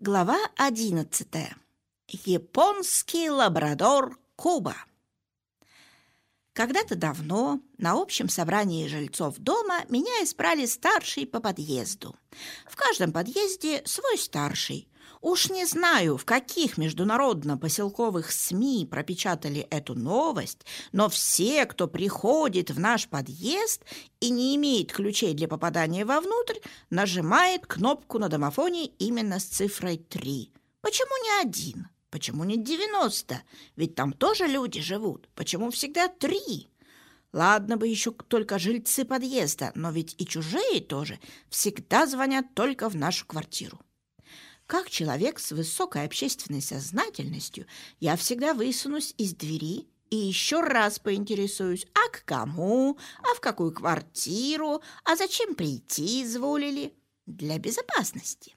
Глава одиннадцатая. Японский лабрадор Куба. Когда-то давно на общем собрании жильцов дома меня избрали старший по подъезду. В каждом подъезде свой старший. Уж не знаю, в каких международно-поселковых СМИ пропечатали эту новость, но все, кто приходит в наш подъезд и не имеет ключей для попадания вовнутрь, нажимает кнопку на домофоне именно с цифрой 3. Почему не один? Почему не 90? Ведь там тоже люди живут. Почему всегда три? Ладно бы еще только жильцы подъезда, но ведь и чужие тоже всегда звонят только в нашу квартиру. Как человек с высокой общественной сознательностью, я всегда высунусь из двери и еще раз поинтересуюсь, а к кому, а в какую квартиру, а зачем прийти изволили? Для безопасности.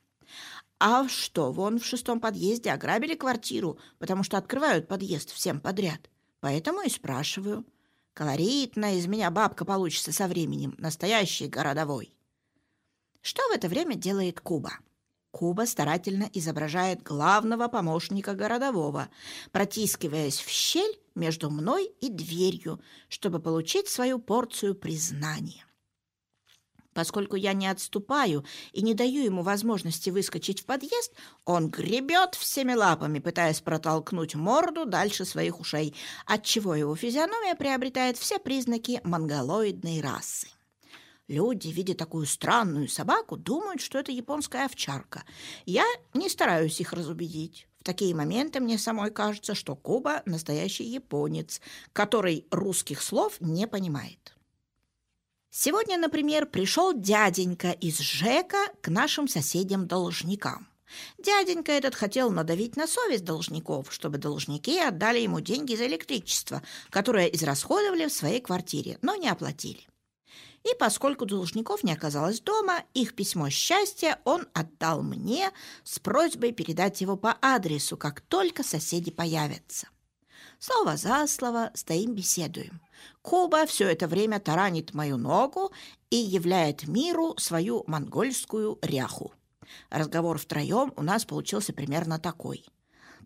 А что, вон в шестом подъезде ограбили квартиру, потому что открывают подъезд всем подряд. Поэтому и спрашиваю. Колоритная из меня бабка получится со временем, настоящий городовой. Что в это время делает Куба? Куба старательно изображает главного помощника городового, протискиваясь в щель между мной и дверью, чтобы получить свою порцию признания. Поскольку я не отступаю и не даю ему возможности выскочить в подъезд, он гребет всеми лапами, пытаясь протолкнуть морду дальше своих ушей, отчего его физиономия приобретает все признаки монголоидной расы. Люди, видя такую странную собаку, думают, что это японская овчарка. Я не стараюсь их разубедить. В такие моменты мне самой кажется, что Куба – настоящий японец, который русских слов не понимает. Сегодня, например, пришел дяденька из ЖЭКа к нашим соседям-должникам. Дяденька этот хотел надавить на совесть должников, чтобы должники отдали ему деньги за электричество, которое израсходовали в своей квартире, но не оплатили. И поскольку должников не оказалось дома, их письмо счастья он отдал мне с просьбой передать его по адресу, как только соседи появятся. Слово за слово стоим беседуем. Куба все это время таранит мою ногу и являет миру свою монгольскую ряху. Разговор втроем у нас получился примерно такой.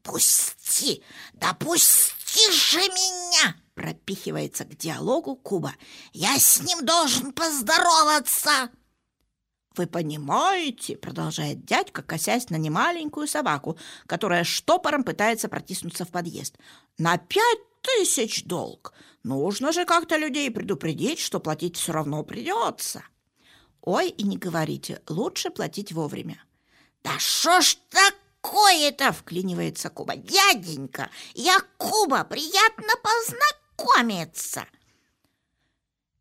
«Пусти! Да пусти же меня!» Пропихивается к диалогу Куба. «Я с ним должен поздороваться!» «Вы понимаете, — продолжает дядька, косясь на немаленькую собаку, которая штопором пытается протиснуться в подъезд. На пять тысяч долг! Нужно же как-то людей предупредить, что платить все равно придется!» «Ой, и не говорите, лучше платить вовремя!» «Да что ж такое-то?» — вклинивается Куба. «Дяденька, я Куба, приятно познакомиться!»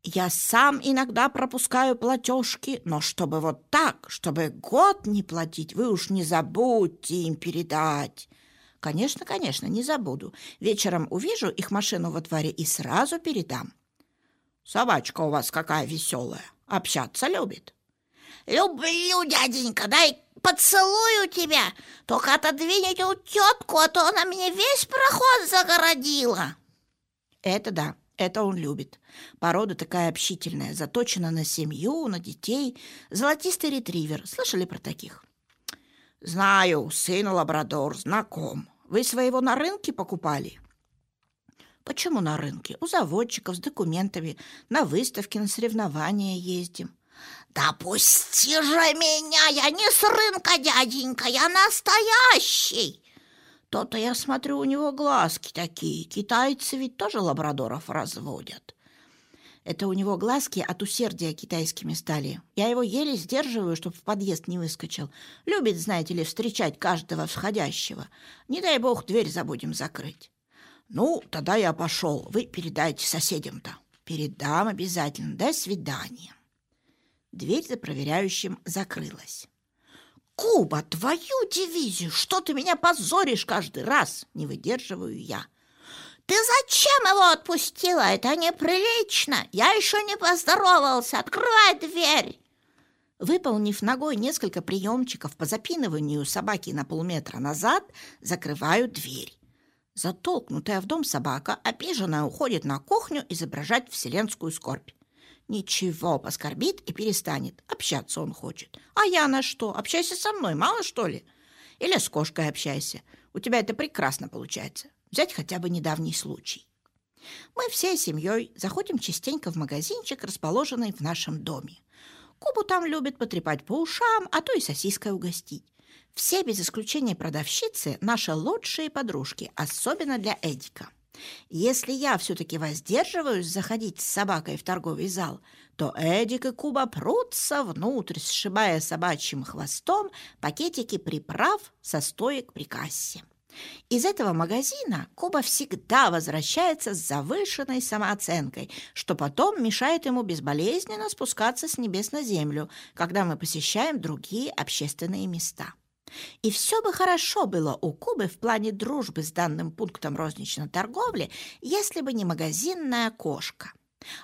Я сам иногда пропускаю платежки, но чтобы вот так, чтобы год не платить, вы уж не забудьте им передать. Конечно, конечно, не забуду. Вечером увижу их машину во дворе и сразу передам. Собачка у вас какая веселая, общаться любит. Люблю, дяденька, дай поцелую тебя. Только отодвинь эту тетку, а то она мне весь проход загородила. Это да. Это он любит. Порода такая общительная, заточена на семью, на детей. Золотистый ретривер. Слышали про таких? Знаю, сын лабрадор, знаком. Вы своего на рынке покупали? Почему на рынке? У заводчиков с документами. На выставки, на соревнования ездим. Да пусти же меня! Я не с рынка, дяденька, я настоящий! То-то я смотрю, у него глазки такие. Китайцы ведь тоже лабрадоров разводят. Это у него глазки от усердия китайскими стали. Я его еле сдерживаю, чтобы в подъезд не выскочил. Любит, знаете ли, встречать каждого входящего. Не дай бог, дверь забудем закрыть. Ну, тогда я пошел. Вы передайте соседям-то. Передам обязательно. До свидания. Дверь за проверяющим закрылась. Куба, твою дивизию! Что ты меня позоришь каждый раз? Не выдерживаю я. Ты зачем его отпустила? Это неприлично. Я еще не поздоровался. Открывай дверь. Выполнив ногой несколько приемчиков по запиныванию собаки на полметра назад, закрываю дверь. Затолкнутая в дом собака обиженно уходит на кухню изображать вселенскую скорбь. Ничего, поскорбит и перестанет. Общаться он хочет. А я на что? Общайся со мной, мало что ли? Или с кошкой общайся. У тебя это прекрасно получается. Взять хотя бы недавний случай. Мы всей семьей заходим частенько в магазинчик, расположенный в нашем доме. Кубу там любят потрепать по ушам, а то и сосиской угостить. Все без исключения продавщицы – наши лучшие подружки, особенно для Эдика. Если я все-таки воздерживаюсь заходить с собакой в торговый зал, то Эдик и Куба прутся внутрь, сшибая собачьим хвостом пакетики приправ со стоек при кассе. Из этого магазина Куба всегда возвращается с завышенной самооценкой, что потом мешает ему безболезненно спускаться с небес на землю, когда мы посещаем другие общественные места. И все бы хорошо было у Кубы в плане дружбы с данным пунктом розничной торговли, если бы не магазинная кошка.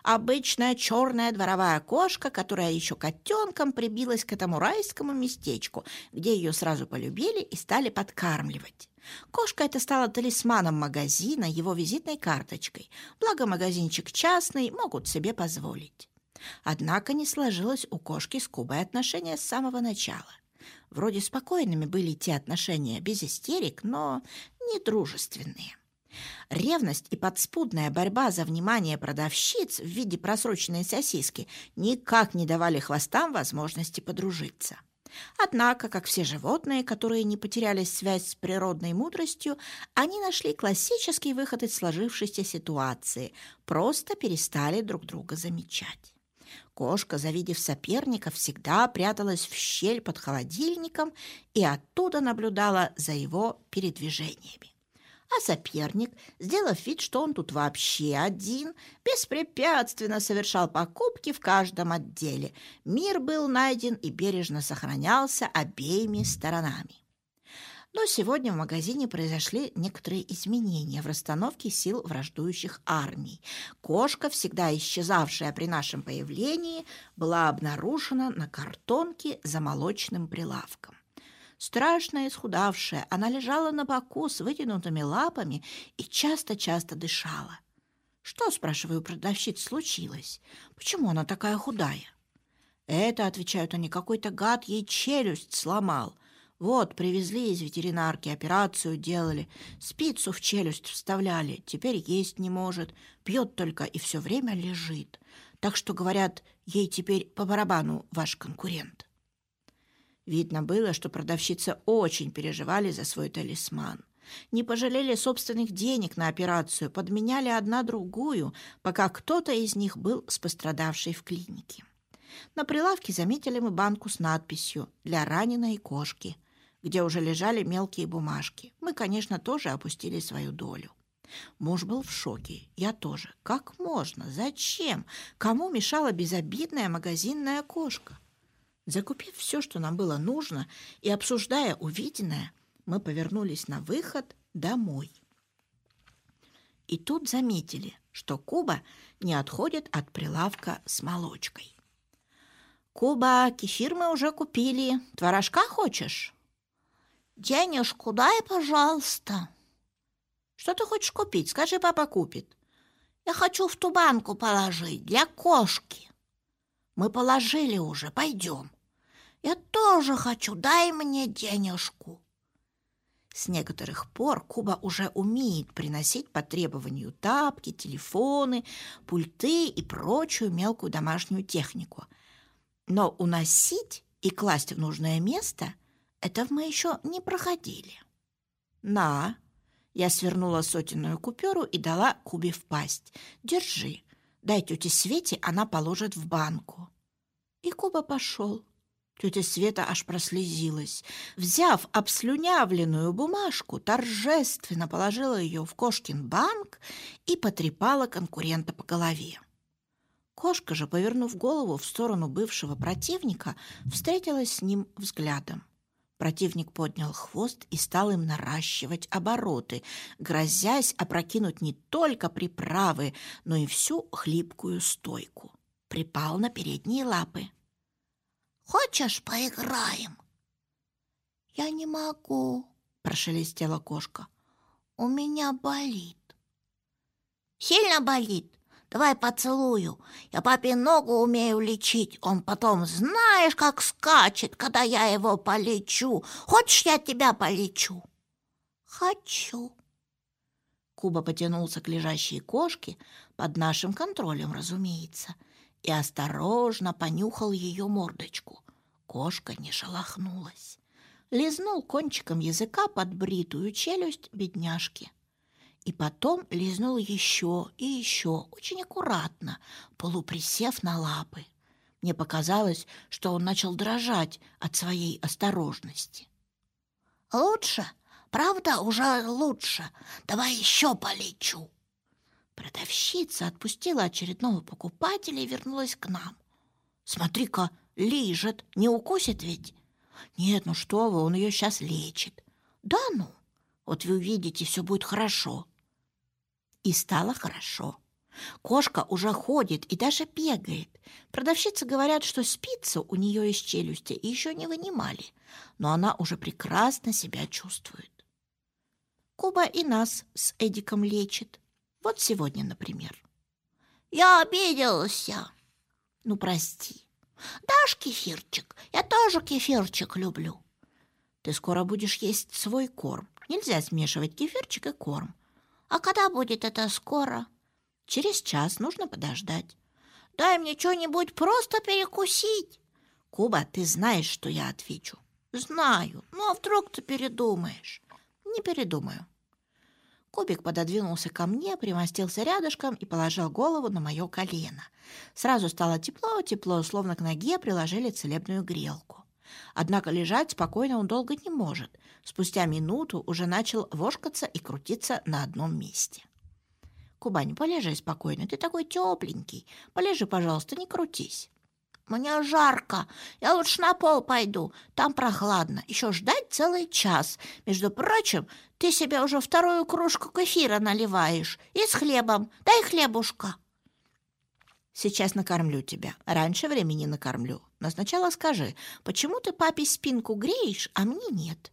Обычная черная дворовая кошка, которая еще котенком прибилась к этому райскому местечку, где ее сразу полюбили и стали подкармливать. Кошка эта стала талисманом магазина, его визитной карточкой. Благо магазинчик частный, могут себе позволить. Однако не сложилось у кошки с Кубой отношения с самого начала. Вроде спокойными были те отношения, без истерик, но не дружественные. Ревность и подспудная борьба за внимание продавщиц в виде просроченной сосиски никак не давали хвостам возможности подружиться. Однако, как все животные, которые не потеряли связь с природной мудростью, они нашли классический выход из сложившейся ситуации, просто перестали друг друга замечать. Кошка, завидев соперника, всегда пряталась в щель под холодильником и оттуда наблюдала за его передвижениями. А соперник, сделав вид, что он тут вообще один, беспрепятственно совершал покупки в каждом отделе. Мир был найден и бережно сохранялся обеими сторонами. Но сегодня в магазине произошли некоторые изменения в расстановке сил враждующих армий. Кошка, всегда исчезавшая при нашем появлении, была обнаружена на картонке за молочным прилавком. Страшно исхудавшая, она лежала на боку с вытянутыми лапами и часто-часто дышала. «Что, — спрашиваю продавщиц, — случилось? Почему она такая худая?» «Это, — отвечают они, — какой-то гад ей челюсть сломал. Вот, привезли из ветеринарки, операцию делали, спицу в челюсть вставляли, теперь есть не может, пьет только и все время лежит. Так что, говорят, ей теперь по барабану ваш конкурент. Видно было, что продавщицы очень переживали за свой талисман. Не пожалели собственных денег на операцию, подменяли одна другую, пока кто-то из них был с пострадавшей в клинике. На прилавке заметили мы банку с надписью «Для раненой кошки», где уже лежали мелкие бумажки. Мы, конечно, тоже опустили свою долю. Муж был в шоке. Я тоже. Как можно? Зачем? Кому мешала безобидная магазинная кошка? Закупив все, что нам было нужно, и обсуждая увиденное, мы повернулись на выход домой. И тут заметили, что Куба не отходит от прилавка с молочкой. «Куба, кефир мы уже купили. Творожка хочешь?» Денежку дай, пожалуйста. Что ты хочешь купить? Скажи, папа купит. Я хочу в ту банку положить для кошки. Мы положили уже, пойдем. Я тоже хочу, дай мне денежку. С некоторых пор Куба уже умеет приносить по требованию тапки, телефоны, пульты и прочую мелкую домашнюю технику. Но уносить и класть в нужное место это мы еще не проходили. На. Я свернула сотенную купюру и дала Кубе в пасть. Держи. Дай тете Свете, она положит в банку. И Куба пошел. Тетя Света аж прослезилась. Взяв обслюнявленную бумажку, торжественно положила ее в Кошкин банк и потрепала конкурента по голове. Кошка же, повернув голову в сторону бывшего противника, встретилась с ним взглядом. Противник поднял хвост и стал им наращивать обороты, грозясь опрокинуть не только приправы, но и всю хлипкую стойку. Припал на передние лапы. «Хочешь, поиграем?» «Я не могу», — прошелестела кошка. «У меня болит». «Сильно болит? Давай поцелую. Я папе ногу умею лечить. Он потом знаешь, как скачет, когда я его полечу. Хочешь, я тебя полечу? Хочу. Куба потянулся к лежащей кошке, под нашим контролем, разумеется, и осторожно понюхал ее мордочку. Кошка не шелохнулась. Лизнул кончиком языка под бритую челюсть бедняжки. И потом лизнул еще и еще, очень аккуратно, полуприсев на лапы. Мне показалось, что он начал дрожать от своей осторожности. «Лучше? Правда, уже лучше. Давай еще полечу». Продавщица отпустила очередного покупателя и вернулась к нам. «Смотри-ка, лижет, не укусит ведь?» «Нет, ну что вы, он ее сейчас лечит». «Да ну, вот вы увидите, все будет хорошо». И стало хорошо. Кошка уже ходит и даже бегает. Продавщицы говорят, что спицы у нее из челюсти еще не вынимали, но она уже прекрасно себя чувствует. Куба и нас с Эдиком лечит. Вот сегодня, например. Я обиделся. Ну, прости. Дашь кефирчик? Я тоже кефирчик люблю. Ты скоро будешь есть свой корм. Нельзя смешивать кефирчик и корм. А когда будет это скоро? Через час нужно подождать. Дай мне что-нибудь просто перекусить. Куба, ты знаешь, что я отвечу. Знаю, но вдруг ты передумаешь. Не передумаю. Кубик пододвинулся ко мне, примостился рядышком и положил голову на мое колено. Сразу стало тепло-тепло, словно к ноге приложили целебную грелку. Однако лежать спокойно он долго не может. Спустя минуту уже начал вошкаться и крутиться на одном месте. «Кубань, полежи спокойно, ты такой тепленький. Полежи, пожалуйста, не крутись». «Мне жарко. Я лучше на пол пойду. Там прохладно. Еще ждать целый час. Между прочим, ты себе уже вторую кружку кефира наливаешь. И с хлебом. Дай хлебушка». Сейчас накормлю тебя. Раньше времени накормлю. Но сначала скажи, почему ты папе спинку греешь, а мне нет?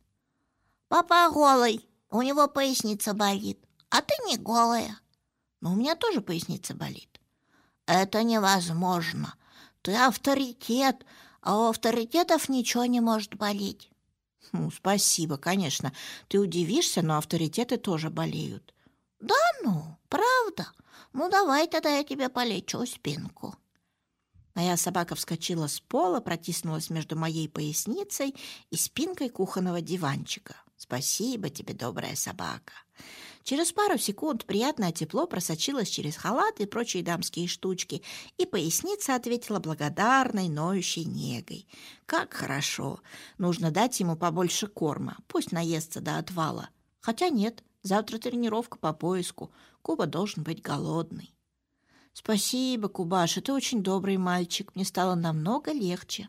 Папа голый, у него поясница болит, а ты не голая. Но у меня тоже поясница болит. Это невозможно. Ты авторитет, а у авторитетов ничего не может болеть. Ну, спасибо, конечно. Ты удивишься, но авторитеты тоже болеют. Да ну, правда? Ну, давай тогда я тебе полечу спинку. Моя собака вскочила с пола, протиснулась между моей поясницей и спинкой кухонного диванчика. Спасибо тебе, добрая собака. Через пару секунд приятное тепло просочилось через халат и прочие дамские штучки, и поясница ответила благодарной, ноющей негой. Как хорошо! Нужно дать ему побольше корма, пусть наестся до отвала. Хотя нет, завтра тренировка по поиску. Куба должен быть голодный. Спасибо, Кубаша, ты очень добрый мальчик. Мне стало намного легче.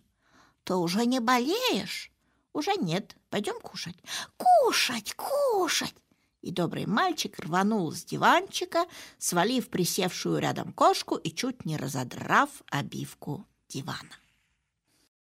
Ты уже не болеешь? Уже нет. Пойдем кушать. Кушать, кушать! И добрый мальчик рванул с диванчика, свалив присевшую рядом кошку и чуть не разодрав обивку дивана.